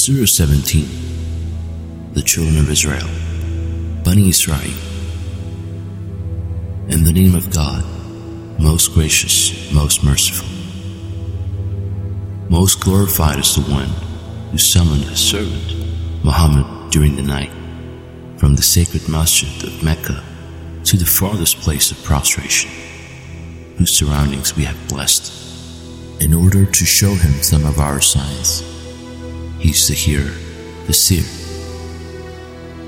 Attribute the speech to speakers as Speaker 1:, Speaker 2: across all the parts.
Speaker 1: Surah 17 The Children of Israel, Bani Israel. In the name of God, most gracious, most merciful. Most glorified is the one who summoned his servant, Muhammad, during the night from the sacred masjid of Mecca to the farthest place of prostration, whose surroundings we have blessed, in order to show him some of our signs. He's the hearer, the seer.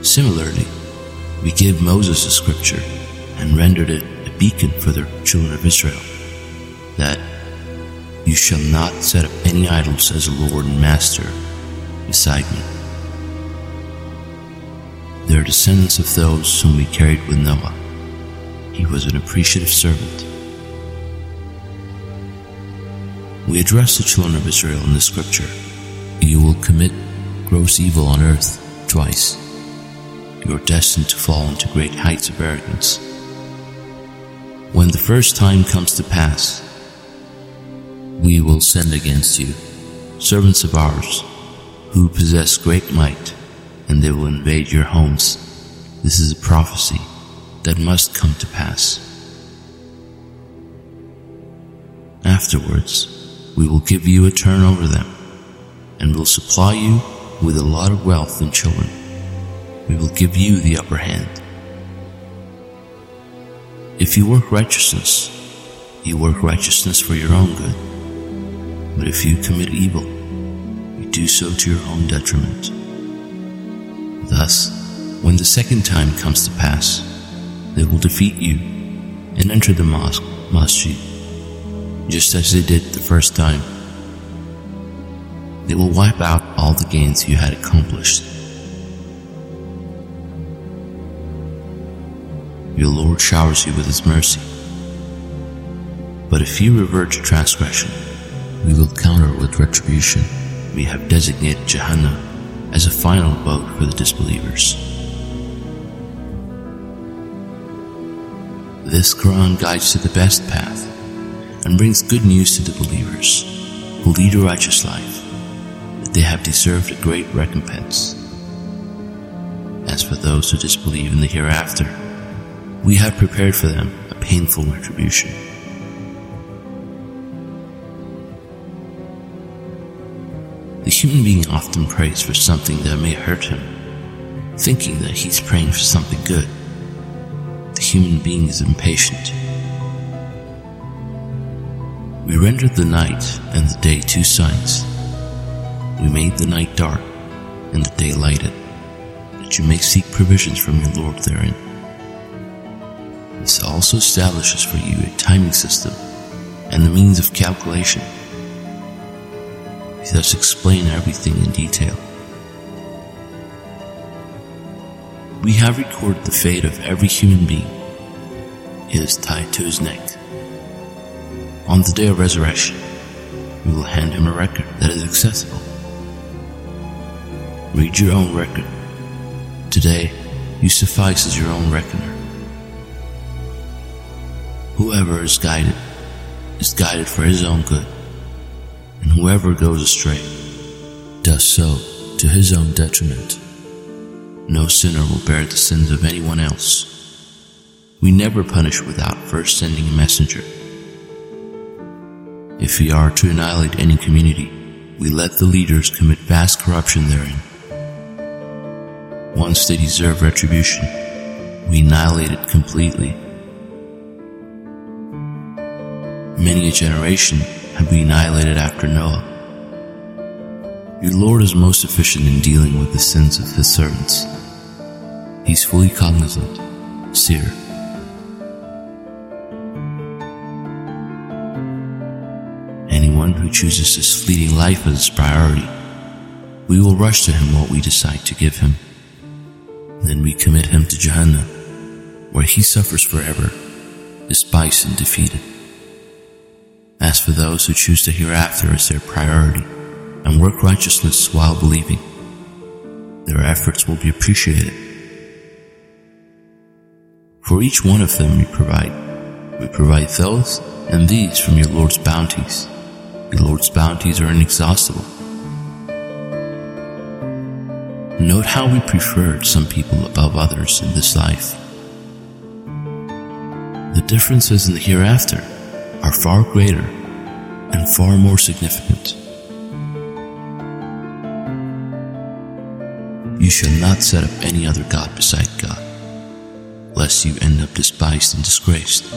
Speaker 1: Similarly, we gave Moses a scripture and rendered it a beacon for the children of Israel, that you shall not set up any idols as a Lord and Master beside me. They are descendants of those whom we carried with Noah. He was an appreciative servant. We address the children of Israel in the scripture You will commit gross evil on earth twice. You are destined to fall into great heights of arrogance. When the first time comes to pass, we will send against you servants of ours who possess great might, and they will invade your homes. This is a prophecy that must come to pass. Afterwards, we will give you a turn over them, and will supply you with a lot of wealth and children. We will give you the upper hand. If you work righteousness, you work righteousness for your own good. But if you commit evil, you do so to your own detriment. Thus, when the second time comes to pass, they will defeat you and enter the mosque, masjid, just as they did the first time. They will wipe out all the gains you had accomplished. Your Lord showers you with His mercy. But if you revert to transgression, we will counter with retribution. We have designated Jahannam as a final abode for the disbelievers. This Quran guides to the best path and brings good news to the believers who lead a righteous life, they have deserved a great recompense. As for those who disbelieve in the hereafter, we have prepared for them a painful retribution. The human being often prays for something that may hurt him, thinking that he's praying for something good. The human being is impatient. We rendered the night and the day two signs. We made the night dark and the day lighted, that you may seek provisions from your Lord therein. This also establishes for you a timing system and the means of calculation. We thus explain everything in detail. We have recorded the fate of every human being. It is tied to his neck. On the day of resurrection, we will hand him a record that is accessible. Read your own record. Today, you suffice as your own reckoner. Whoever is guided is guided for his own good, and whoever goes astray does so to his own detriment. No sinner will bear the sins of anyone else. We never punish without first sending a messenger. If we are to annihilate any community, we let the leaders commit vast corruption therein. Once they deserve retribution, we annihilate it completely. Many a generation have been annihilated after Noah. Your Lord is most efficient in dealing with the sins of His servants. He's fully cognizant, seer. Anyone who chooses this fleeting life as his priority, we will rush to him what we decide to give him. Then we commit him to Jahannam, where he suffers forever, despised and defeated. As for those who choose the hereafter as their priority and work righteousness while believing, their efforts will be appreciated. For each one of them we provide, we provide those and these from your Lord's bounties. Your Lord's bounties are inexhaustible. Note how we preferred some people above others in this life. The differences in the hereafter are far greater and far more significant. You shall not set up any other God beside God, lest you end up despised and disgraced.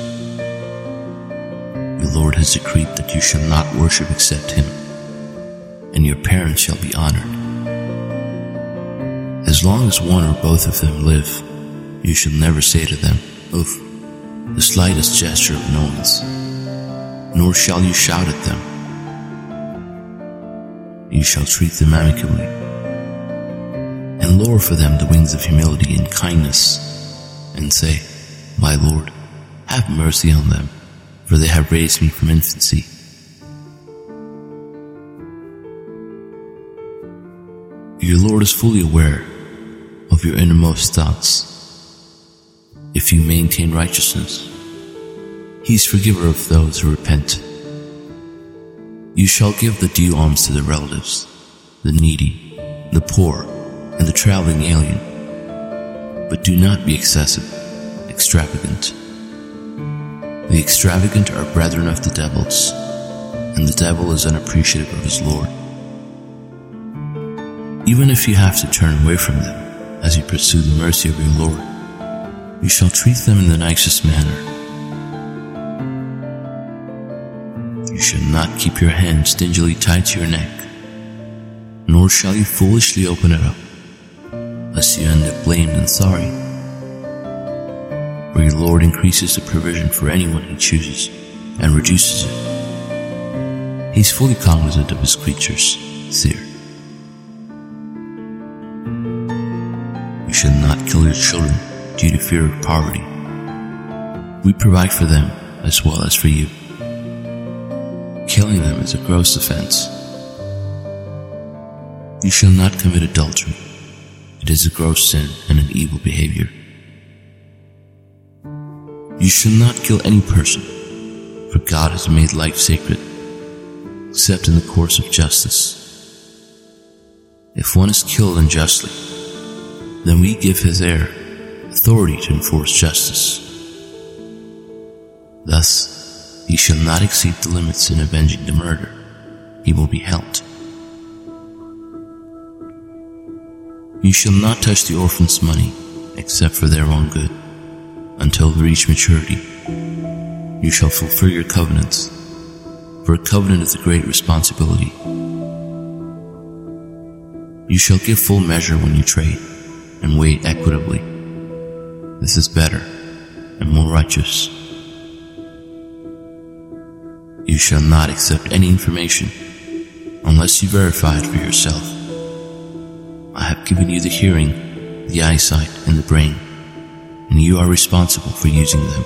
Speaker 1: The Lord has decreed that you shall not worship except Him, and your parents shall be honored. As long as one or both of them live, you shall never say to them, Oof, the slightest gesture of annoyance, nor shall you shout at them. You shall treat them amicably and lower for them the wings of humility and kindness, and say, My Lord, have mercy on them, for they have raised me from infancy. Your Lord is fully aware of your innermost thoughts. If you maintain righteousness, He is forgiver of those who repent. You shall give the due alms to the relatives, the needy, the poor, and the traveling alien. But do not be excessive, extravagant. The extravagant are brethren of the devils, and the devil is unappreciative of his Lord. Even if you have to turn away from them as you pursue the mercy of your Lord, you shall treat them in the nicest manner. You shall not keep your hand stingily tied to your neck, nor shall you foolishly open it up lest you end up blamed and sorry. For your Lord increases the provision for anyone he chooses and reduces it. He's fully cognizant of his creatures, Seer. Should not kill your children due to fear of poverty. We provide for them as well as for you. Killing them is a gross offense. You shall not commit adultery. It is a gross sin and an evil behavior. You shall not kill any person, for God has made life sacred, except in the course of justice. If one is killed unjustly, then we give his heir authority to enforce justice. Thus, he shall not exceed the limits in avenging the murder. He will be helped. You shall not touch the orphan's money except for their own good until they reach maturity. You shall fulfill your covenants, for a covenant is a great responsibility. You shall give full measure when you trade and weigh equitably. This is better and more righteous. You shall not accept any information unless you verify it for yourself. I have given you the hearing, the eyesight, and the brain, and you are responsible for using them.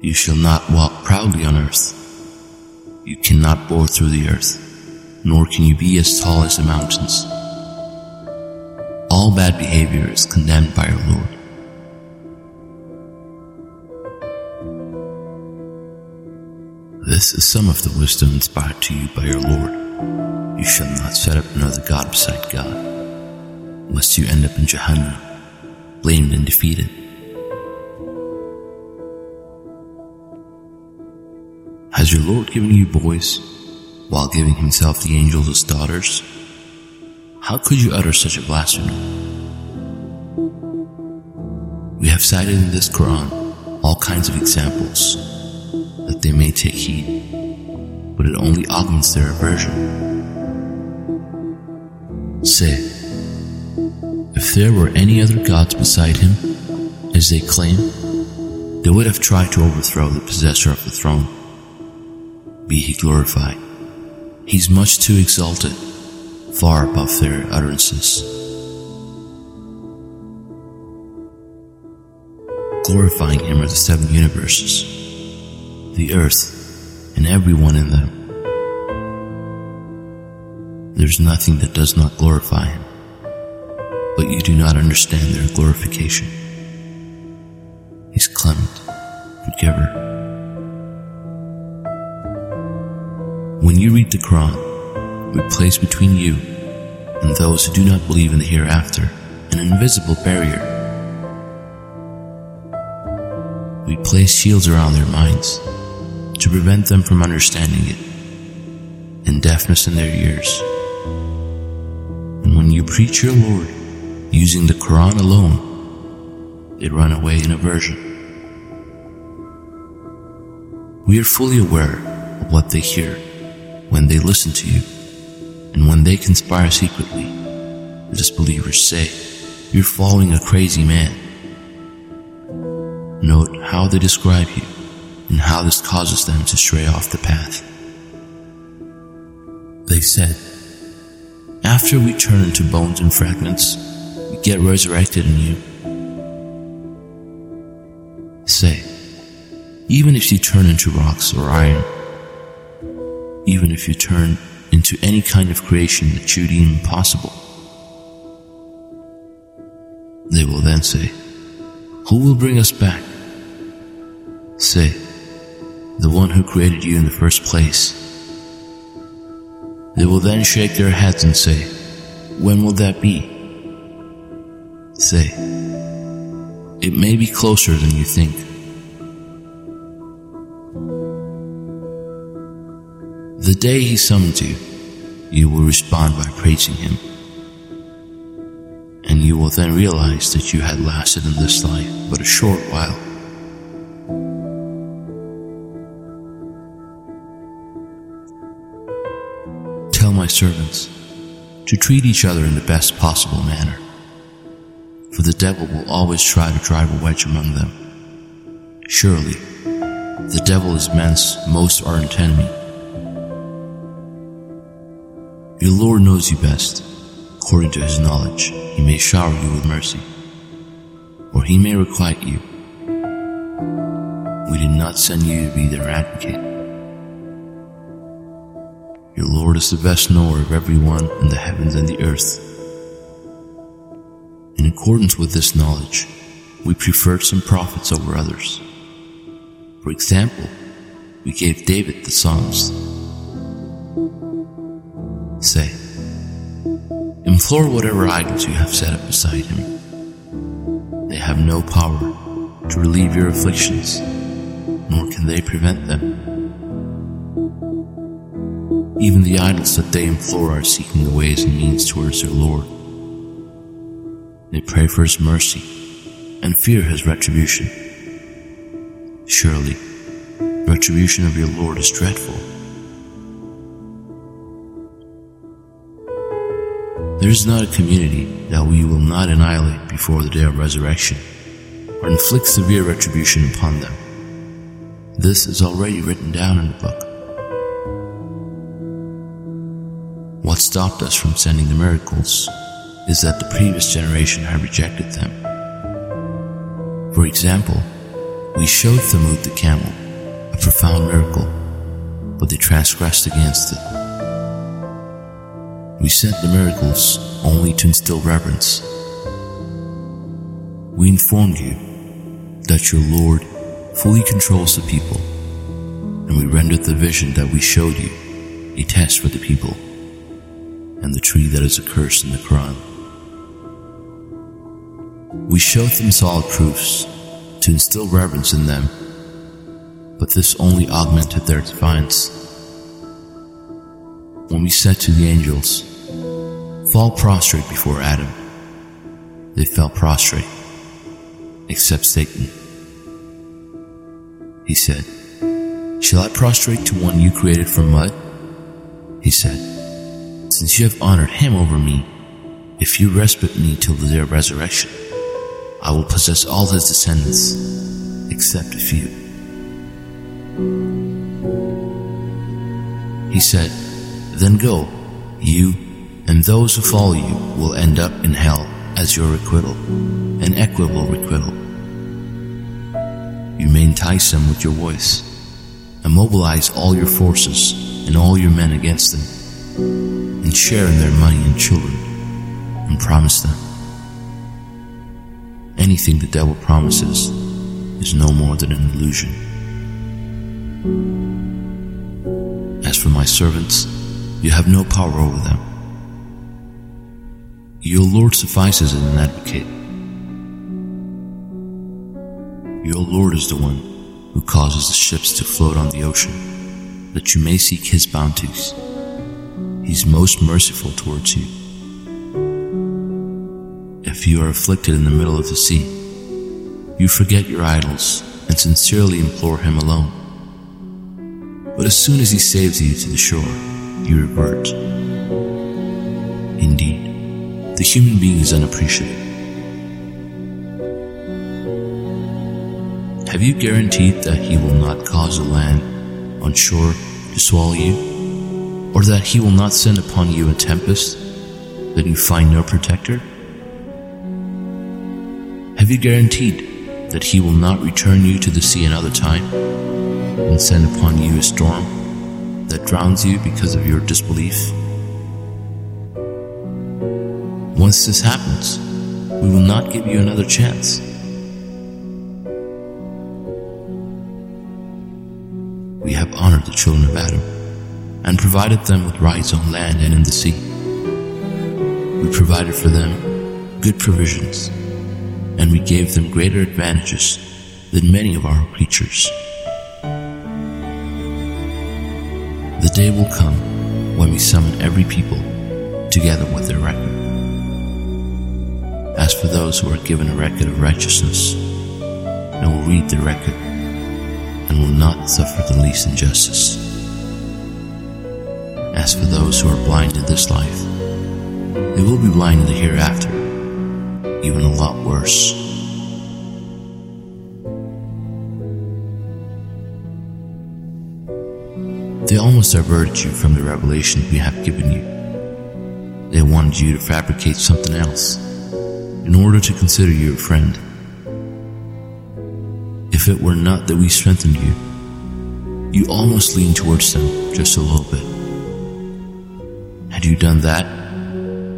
Speaker 1: You shall not walk proudly on earth. You cannot bore through the earth, nor can you be as tall as the mountains. All bad behavior is condemned by our Lord. This is some of the wisdom inspired to you by your Lord. You shall not set up another God beside God, lest you end up in Jahannam, blamed and defeated. Has your Lord given you boys while giving himself the angels as daughters? How could you utter such a blasphemy? We have cited in this Quran all kinds of examples that they may take heed but it only augments their aversion. Say, if there were any other gods beside him, as they claim, they would have tried to overthrow the possessor of the throne. Be he glorified. He's much too exalted, far above their utterances. Glorifying him are the seven universes, the earth, and everyone in them. There's nothing that does not glorify Him, but you do not understand their glorification. He's clement, and forgiver. When you read the Quran, we place between you and those who do not believe in the hereafter an invisible barrier. We place shields around their minds to prevent them from understanding it, and deafness in their ears. And when you preach your Lord using the Quran alone, they run away in aversion. We are fully aware of what they hear when they listen to you, and when they conspire secretly, the disbelievers say, You're following a crazy man. Note how they describe you and how this causes them to stray off the path. They said, After we turn into bones and fragments, we get resurrected in you. Say, even if you turn into rocks or iron, even if you turn into any kind of creation that you deem impossible, they will then say, Who will bring us back? Say, the one who created you in the first place. They will then shake their heads and say, When will that be? Say, It may be closer than you think. The day he summons you, you will respond by praising him. And you will then realize that you had lasted in this life but a short while. Tell my servants to treat each other in the best possible manner, for the devil will always try to drive a wedge among them. Surely, the devil is man's most ardent enemy. Your Lord knows you best. According to his knowledge, he may shower you with mercy, or he may requite you. We did not send you to be their advocate. Your Lord is the best knower of everyone in the heavens and the earth. In accordance with this knowledge, we preferred some prophets over others. For example, we gave David the Psalms. Say, implore whatever idols you have set up beside him. They have no power to relieve your afflictions, nor can they prevent them. Even the idols that they implore are seeking the ways and means towards their Lord. They pray for His mercy and fear His retribution. Surely, retribution of your Lord is dreadful. There is not a community that we will not annihilate before the day of resurrection, or inflict severe retribution upon them. This is already written down in the book. What stopped us from sending the miracles is that the previous generation had rejected them. For example, we showed Thamud the camel, a profound miracle, but they transgressed against it. We sent the miracles only to instill reverence. We informed you that your Lord fully controls the people, and we rendered the vision that we showed you a test for the people and the tree that is accursed in the Quran. We showed them solid proofs to instill reverence in them, but this only augmented their defiance. When we said to the angels, Fall prostrate before Adam, they fell prostrate, except Satan. He said, Shall I prostrate to one you created from mud? He said, Since you have honored him over me, if you respite me till the day of resurrection, I will possess all his descendants, except a few. He said, Then go, you and those who follow you will end up in hell as your requital, an equitable requital. You may entice them with your voice, and mobilize all your forces and all your men against them, and share in their money and children, and promise them. Anything the devil promises is no more than an illusion. As for my servants, you have no power over them. Your Lord suffices as an advocate. Your Lord is the one who causes the ships to float on the ocean, that you may seek his bounties. He's most merciful towards you. If you are afflicted in the middle of the sea, you forget your idols and sincerely implore him alone. But as soon as he saves you to the shore, you revert. Indeed, the human being is unappreciative. Have you guaranteed that he will not cause the land on shore to swallow you? Or that he will not send upon you a tempest, that you find no protector? Have you guaranteed that he will not return you to the sea another time and send upon you a storm that drowns you because of your disbelief? Once this happens, we will not give you another chance. We have honored the children of Adam and provided them with rights on land and in the sea. We provided for them good provisions and we gave them greater advantages than many of our creatures. The day will come when we summon every people together with their record. As for those who are given a record of righteousness, they will read the record and will not suffer the least injustice. As for those who are blind in this life, they will be blind in the hereafter, even a lot worse. They almost diverted you from the revelation we have given you. They wanted you to fabricate something else in order to consider you a friend. If it were not that we strengthened you, you almost leaned towards them just a little bit. Had you done that,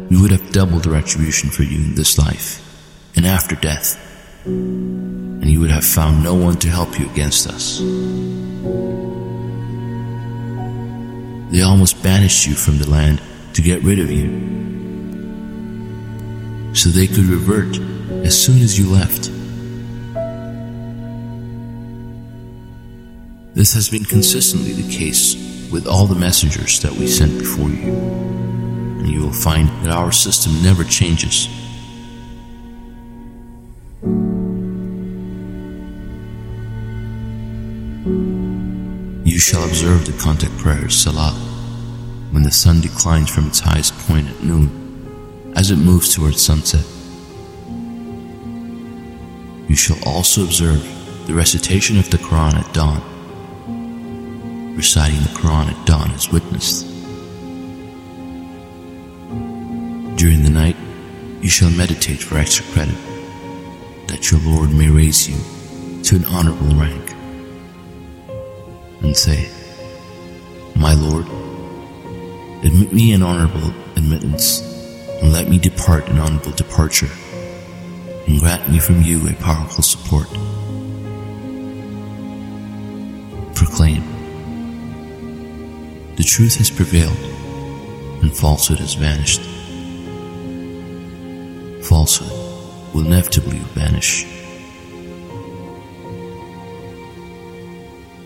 Speaker 1: we would have doubled the retribution for you in this life and after death, and you would have found no one to help you against us. They almost banished you from the land to get rid of you, so they could revert as soon as you left. This has been consistently the case with all the messengers that we sent before you, and you will find that our system never changes. Shall observe the contact prayers, Salah, when the sun declines from its highest point at noon, as it moves towards sunset. You shall also observe the recitation of the Quran at dawn. Reciting the Quran at dawn is witnessed. During the night, you shall meditate for extra credit, that your Lord may raise you to an honorable rank and say, My Lord, admit me in honorable admittance, and let me depart in honorable departure, and grant me from you a powerful support. Proclaim, the truth has prevailed, and falsehood has vanished. Falsehood will inevitably vanish.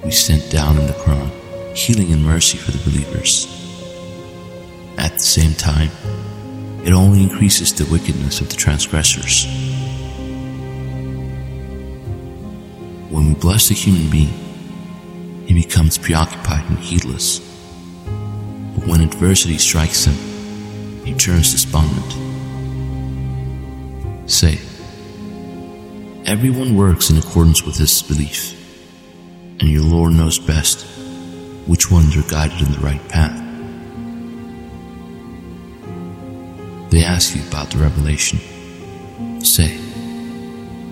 Speaker 1: We sent down in the Quran healing and mercy for the believers. At the same time, it only increases the wickedness of the transgressors. When we bless a human being, he becomes preoccupied and heedless. But when adversity strikes him, he turns despondent. Say, everyone works in accordance with his belief and your Lord knows best which ones are guided in the right path. They ask you about the revelation. Say,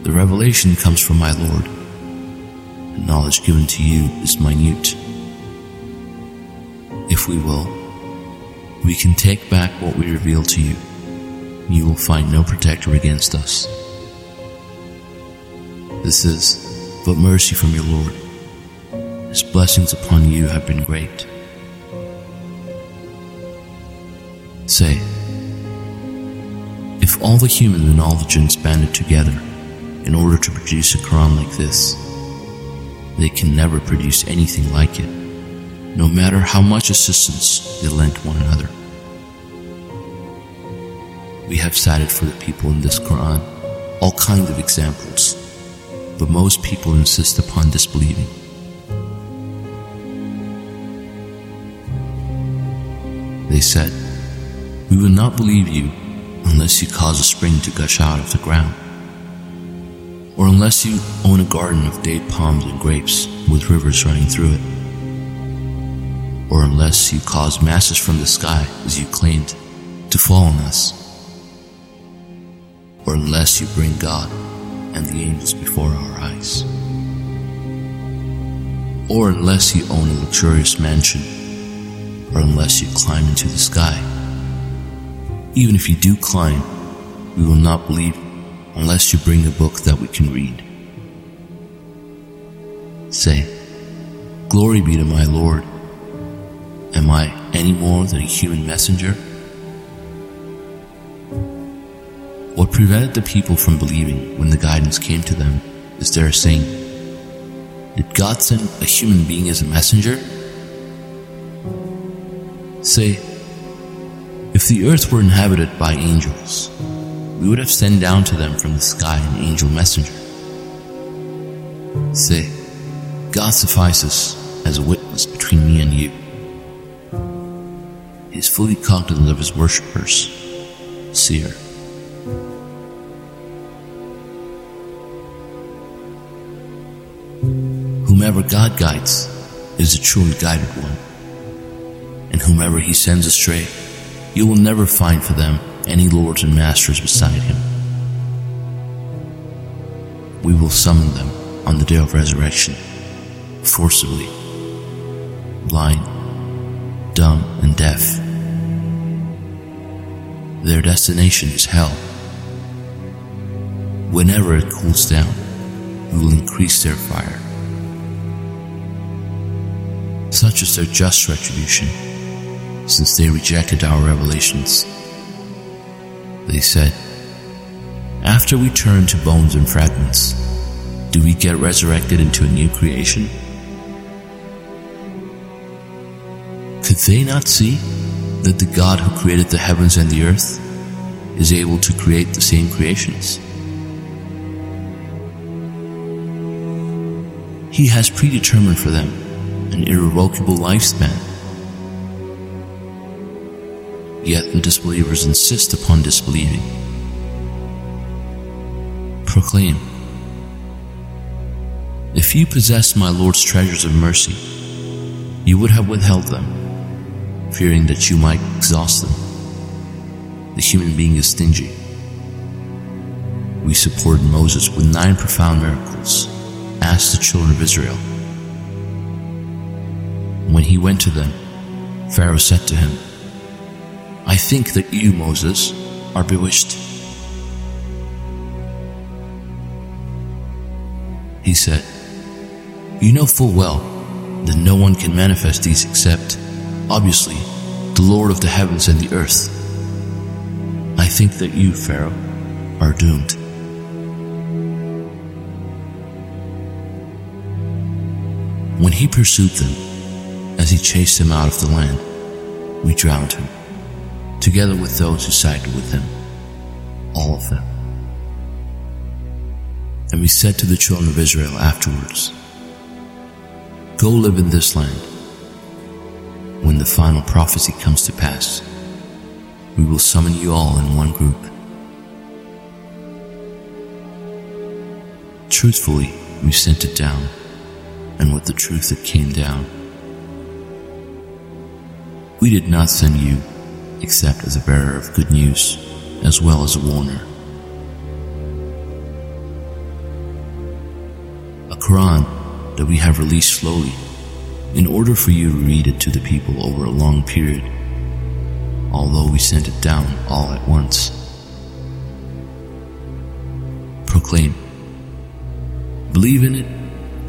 Speaker 1: The revelation comes from my Lord. The knowledge given to you is minute. If we will, we can take back what we reveal to you. You will find no protector against us. This is but mercy from your Lord. His blessings upon you have been great. Say, if all the humans and all the jinns banded together in order to produce a Quran like this, they can never produce anything like it, no matter how much assistance they lend one another. We have cited for the people in this Quran all kinds of examples, but most people insist upon disbelieving. They said, We will not believe you unless you cause a spring to gush out of the ground, or unless you own a garden of date palms and grapes with rivers running through it, or unless you cause masses from the sky, as you claimed, to fall on us, or unless you bring God and the angels before our eyes, or unless you own a luxurious mansion or unless you climb into the sky. Even if you do climb, we will not believe unless you bring a book that we can read. Say, Glory be to my Lord. Am I any more than a human messenger? What prevented the people from believing when the guidance came to them is their saying, Did God send a human being as a messenger? Say, if the earth were inhabited by angels, we would have sent down to them from the sky an angel messenger. Say, God suffices as a witness between me and you. He is fully cognizant of his worshippers, seer. Whomever God guides is a truly guided one and whomever he sends astray, you will never find for them any lords and masters beside him. We will summon them on the day of resurrection, forcibly, blind, dumb, and deaf. Their destination is hell. Whenever it cools down, we will increase their fire. Such is their just retribution since they rejected our revelations. They said, After we turn to bones and fragments, do we get resurrected into a new creation? Could they not see that the God who created the heavens and the earth is able to create the same creations? He has predetermined for them an irrevocable lifespan Yet the disbelievers insist upon disbelieving. Proclaim If you possessed my Lord's treasures of mercy, you would have withheld them, fearing that you might exhaust them. The human being is stingy. We supported Moses with nine profound miracles, asked the children of Israel. When he went to them, Pharaoh said to him, I think that you, Moses, are bewitched. He said, You know full well that no one can manifest these except, obviously, the Lord of the heavens and the earth. I think that you, Pharaoh, are doomed. When he pursued them, as he chased them out of the land, we drowned him together with those who sided with him, all of them. And we said to the children of Israel afterwards, Go live in this land. When the final prophecy comes to pass, we will summon you all in one group. Truthfully, we sent it down, and with the truth it came down. We did not send you except as a bearer of good news, as well as a warner. A Quran that we have released slowly in order for you to read it to the people over a long period, although we sent it down all at once. Proclaim, believe in it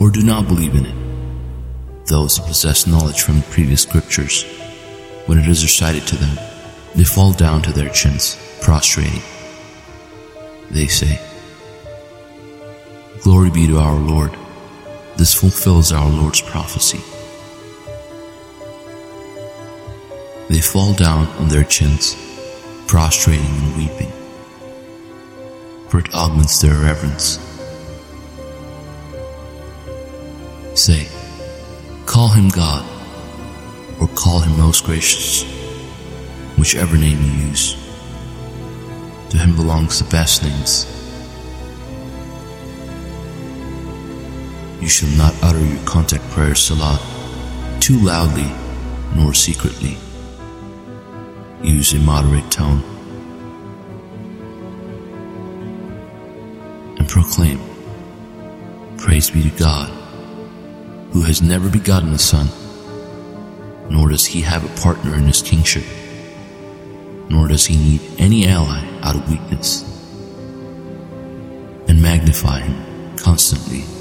Speaker 1: or do not believe in it. Those who possess knowledge from previous scriptures, when it is recited to them, They fall down to their chins, prostrating. They say, Glory be to our Lord. This fulfills our Lord's prophecy. They fall down on their chins, prostrating and weeping, for it augments their reverence. Say, call him God, or call him most gracious, whichever name you use. To him belongs the best names. You shall not utter your contact prayer salat too loudly nor secretly. Use a moderate tone. And proclaim, Praise be to God, who has never begotten a son, nor does he have a partner in his kingship, nor does he need any ally out of weakness. And magnify him constantly